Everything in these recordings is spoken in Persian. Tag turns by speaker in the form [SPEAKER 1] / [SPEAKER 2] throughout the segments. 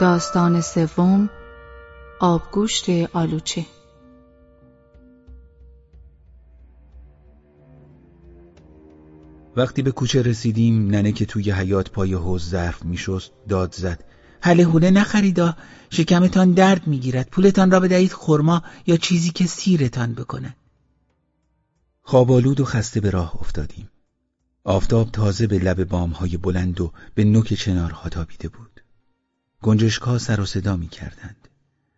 [SPEAKER 1] داستان سوم آبگوشت آلوچه.
[SPEAKER 2] وقتی به کوچه رسیدیم ننه که توی حیات پای حوز ظرف میشست داد زد. هله هوله نخریدا شکمتان درد می‌گیرد. پولتان را بدهید خرما یا چیزی که سیرتان بکنه. خوابالود و خسته به راه افتادیم. آفتاب تازه به لب بامهای بلند و به نوک چنارها تابیده بود. گنجشکها سر و صدا می کردند.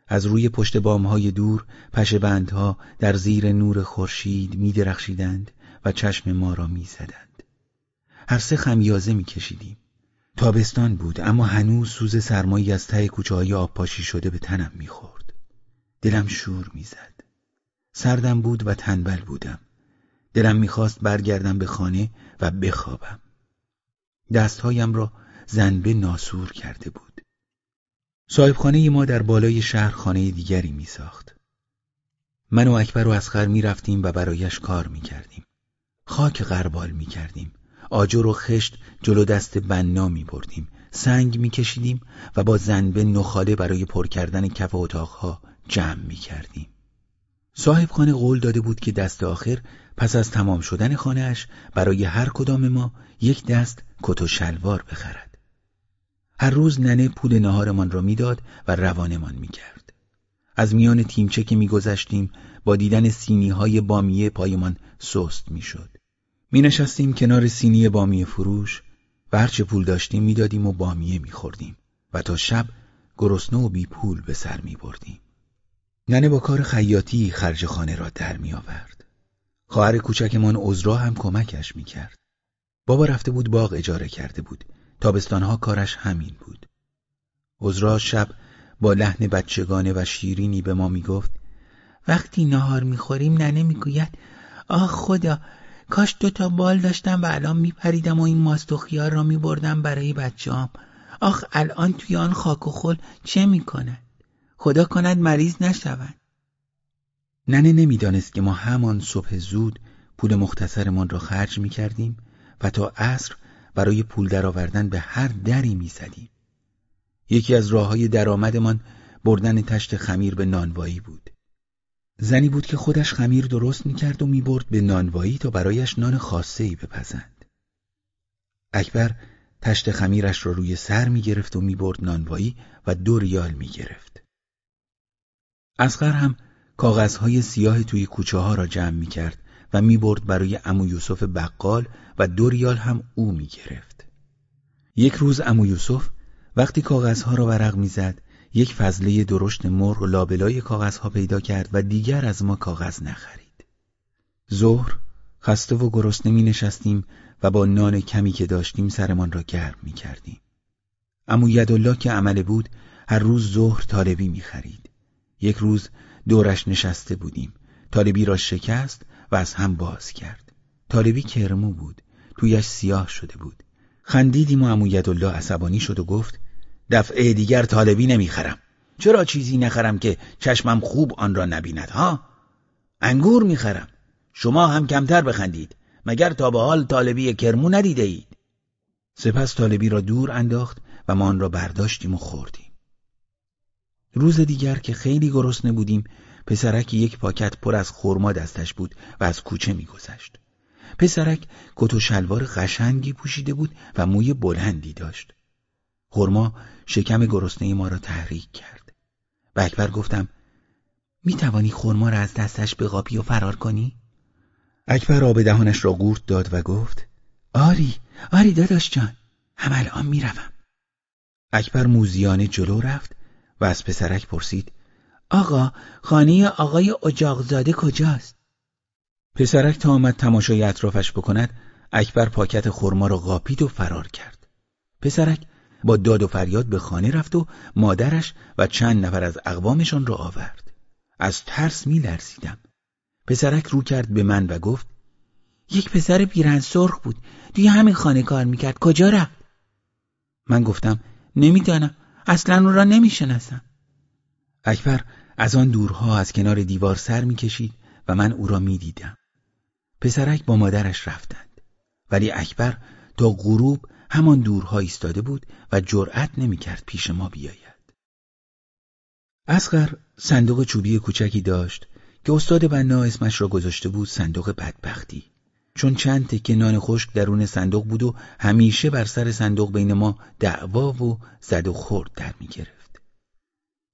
[SPEAKER 2] از روی پشت بامهای دور پشه بندها در زیر نور خورشید می درخشیدند و چشم ما را می زدند. هر سه خمیازه می کشیدیم. تابستان بود اما هنوز سوز سرمایی از ته کوچه های آب پاشی شده به تنم می خورد. دلم شور می. سردم بود و تنبل بودم. دلم می‌خواست برگردم به خانه و بخوابم. دستهایم را زنبه ناسور کرده بود. صاحب خانه ما در بالای شهر خانه دیگری می ساخت. من و اکبر و اسخر می رفتیم و برایش کار می کردیم. خاک غربال می کردیم. آجر و خشت جلو دست بنا می بردیم. سنگ می کشیدیم و با زنبه نخاله برای پر کردن کف اتاقها جمع می کردیم. صاحب خانه قول داده بود که دست آخر پس از تمام شدن خانهاش برای هر کدام ما یک دست کت و شلوار بخرد. هر روز ننه پول نهارمان را می‌داد و روانمان می‌کرد. از میان تیمچه که میگذشتیم با دیدن سینی های بامیه پایمان سست می‌شد. می نشستیم کنار سینی بامیه فروش و هرچه پول داشتیم می‌دادیم و بامیه میخوردیم و تا شب گرسنه و بی پول به سر می بردیم. ننه با کار خیاطی خرج خانه را در می آورد. خواهر کوچکمان عذرا هم کمکش می کرد. بابا رفته بود باغ اجاره کرده بود. تابستانها کارش همین بود. عذرا شب با لحن بچگانه و شیرینی به ما می گفت وقتی نهار می‌خوریم ننه می‌گوید آه خدا کاش دو تا بال داشتم و الان میپریدم و این ماست و خیار را میبردم برای بچه‌ام. آخ الان توی آن خاک و خل چه می‌کند؟ خدا کند مریض نشوند ننه نمی‌دانست که ما همان صبح زود پول مختصرمان را خرج می کردیم و تا عصر برای پول درآوردن به هر دری می زدیم. یکی از راه های درآمدمان بردن تشت خمیر به نانوایی بود. زنی بود که خودش خمیر درست می کرد و می برد به نانوایی تا برایش نان خاصه ای بپزند. اکبر تشت خمیرش را روی سر می گرفت و می برد نانوایی و دو ریال می گرفت. اسقر هم کاغذهای سیاه توی کوچه ها را جمع می کرد و می برد برای امو یوسف بقال و دو ریال هم او می گرفت. یک روز امو یوسف وقتی کاغذها را ورق می‌زد یک فضله درشت مرغ لابلای کاغذها پیدا کرد و دیگر از ما کاغذ نخرید. ظهر خسته و گرسنه می نشستیم و با نان کمی که داشتیم سرمان را گرم می کردیم. امو یدالله که عمله بود هر روز ظهر طالبی می خرید. یک روز دورش نشسته بودیم طالبی را شکست و از هم باز کرد. طالبی کرمو بود. تویش سیاه شده بود. خندیدیم و عمو الله عصبانی شد و گفت دفعه دیگر طالبی نمی‌خرم. چرا چیزی نخرم که چشمم خوب آن را نبیند ها? انگور می‌خرم. شما هم کمتر بخندید. مگر تا به حال طالبی کرمو ندیده اید؟ سپس طالبی را دور انداخت و ما آن را برداشتیم و خوردیم. روز دیگر که خیلی گرسنه بودیم پسرک یک پاکت پر از خرما دستش بود و از کوچه میگذشت. پسرک کت و شلوار قشنگی پوشیده بود و موی بلندی داشت. خرما شکم گرسنه ما را تحریک کرد. به اکبر گفتم می توانی خرما را از دستش بقاپی و فرار کنی؟ اکبر آب دهانش را گورت داد و گفت آری آری داداش جان هم الان می‌روم اکبر موزیانه جلو رفت و از پسرک پرسید آقا خانه آقای اجاقزاده کجاست؟ پسرک تا آمد تماشای اطرافش بکند اکبر پاکت خرما را قاپید و فرار کرد. پسرک با داد و فریاد به خانه رفت و مادرش و چند نفر از اقوامشان را آورد. از ترس می لرزیدم. پسرک رو کرد به من و گفت یک پسر پیرن سرخ بود توی همین خانه کار می‌کرد. کجا رفت؟ من گفتم نمی‌دانم. اصلا او را نمی‌شناسم. اکبر از آن دورها از کنار دیوار سر می‌کشید و من او را می‌دیدم. پسرک با مادرش رفتند. ولی اکبر تا غروب همان دورها ایستاده بود و جرأت نمی‌کرد پیش ما بیاید. اسقر صندوق چوبی کوچکی داشت که استاد بنا اسمش را گذاشته بود صندوق بدبختی. چون چند تکه نان خشک درون صندوق بود و همیشه بر سر صندوق بین ما دعوا و زد و خورد در می گرفت.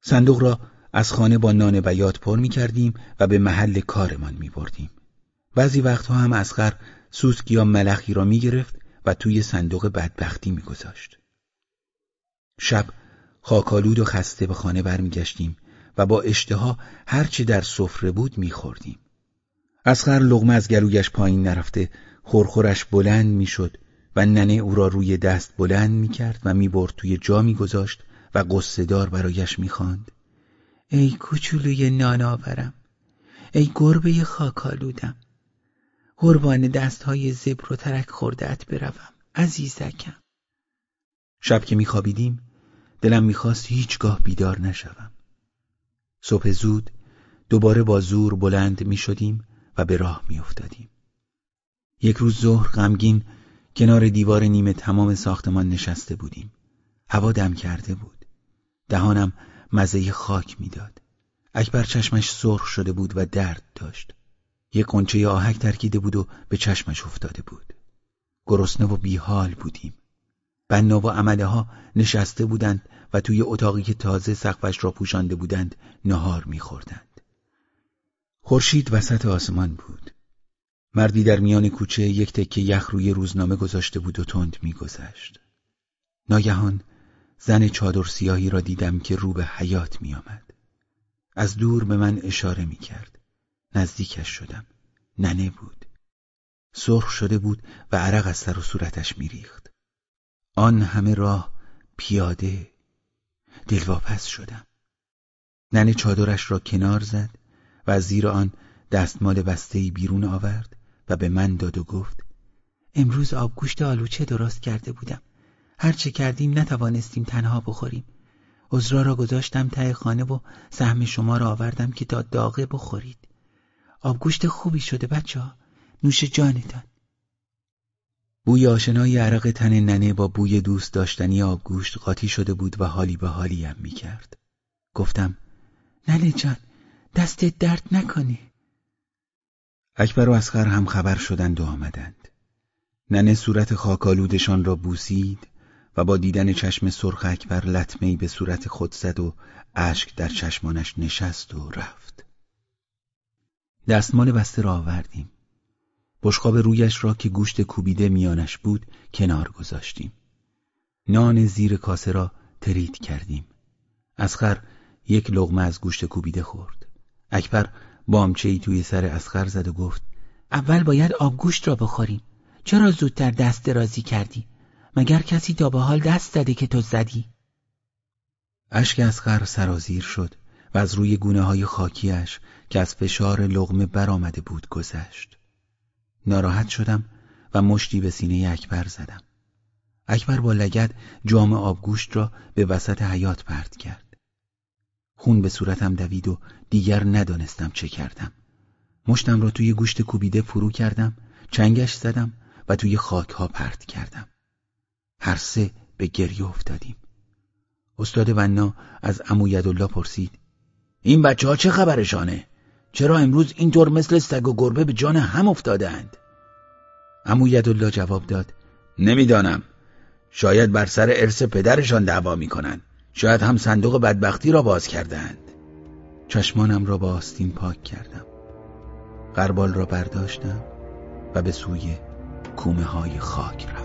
[SPEAKER 2] صندوق را از خانه با نان بیات پر می کردیم و به محل کارمان می بردیم. بعضی وقتها هم اسخر سوسک یا ملخی را می گرفت و توی صندوق بدبختی می گذاشت. شب خاکالود و خسته به خانه برمیگشتیم و با اشتها هرچه در سفره بود میخوردیم. اسخر لغمه از گلویش پایین نرفته خورخورش بلند می‌شد و ننه او را روی دست بلند می‌کرد و می‌برد توی جا میگذاشت و قصهدار برایش می‌خواند. ای کوچولوی ناناورم ای گربه خاکالودم قربان دستهای زبر و ترک خوردهت بروم عزیزکم. شب که میخوابیدیم دلم می‌خواست هیچگاه بیدار نشوم. صبح زود دوباره با زور بلند می‌شدیم و به راه میافتادیم. یک روز ظهر غمگین کنار دیوار نیمه تمام ساختمان نشسته بودیم. هوا دم کرده بود. دهانم مزه خاک می‌داد اکبر چشمش سرخ شده بود و درد داشت یک قنچه آهک ترکیده بود و به چشمش افتاده بود گرسنه و بیحال بودیم بنا و عمله ها نشسته بودند و توی اتاقی که تازه سقفش را پوشانده بودند نهار میخوردند. خورشید وسط آسمان بود. مردی در میان کوچه یک تکه یخ روی روزنامه گذاشته بود و تند میگذشت. ناگهان زن چادر سیاهی را دیدم که رو به حیات میآمد. از دور به من اشاره می‌کرد. نزدیکش شدم. ننه بود. سرخ شده بود و عرق از سر و صورتش میریخت. آن همه راه پیاده دلواپس شدم ننه چادرش را کنار زد و از زیر آن دستمال بستهی بیرون آورد و به من داد و گفت امروز آبگوشت آلوچه درست کرده بودم هرچه کردیم نتوانستیم تنها بخوریم عذرا را گذاشتم ته خانه و سهم شما را آوردم که تا داغه بخورید آبگوشت خوبی شده بچه ها نوش جانتان بوی آشنای عرق تن ننه با بوی دوست داشتنی آبگوشت قاطی شده بود و حالی به حالیم می کرد. گفتم ننه جان دستت درد نکنی. اکبر و اسخر هم خبر شدند و آمدند. ننه صورت خاکالودشان را بوسید و با دیدن چشم سرخ اکبر لطمهی به صورت خود زد و اشک در چشمانش نشست و رفت. دستمال بسته را آوردیم. بشقاب رویش را که گوشت کوبیده میانش بود کنار گذاشتیم. نان زیر کاسه را ترید کردیم. اسخر یک لغمه از گوشت کوبیده خورد. اکبر بامچه ای توی سر اسخر زد و گفت اول باید آبگوشت را بخوریم. چرا زودتر دست درازی کردی؟ مگر کسی تا به حال دست زده که تو زدی؟ اشک اسخر سرازیر شد و از روی گونه های خاکیش که از فشار لغمه برآمده بود گذشت. ناراحت شدم و مشتی به سینه اکبر زدم اکبر با لگد جام آبگوشت را به وسط حیات پرت کرد خون به صورتم دوید و دیگر ندانستم چه کردم مشتم را توی گوشت کوبیده فرو کردم چنگش زدم و توی خاک ها پرت کردم هر سه به گریه افتادیم. استاد ونا از امو یدالله پرسید این بچه ها چه خبرشانه؟ چرا امروز اینطور مثل سگ و گربه به جان هم افتادند امو یدالله جواب داد نمی‌دانم. شاید بر سر ارث پدرشان دعوا می‌کنند. شاید هم صندوق بدبختی را باز کردند چشمانم را با آستین پاک کردم. قربال را برداشتم و به سوی کومه های خاک رفتم.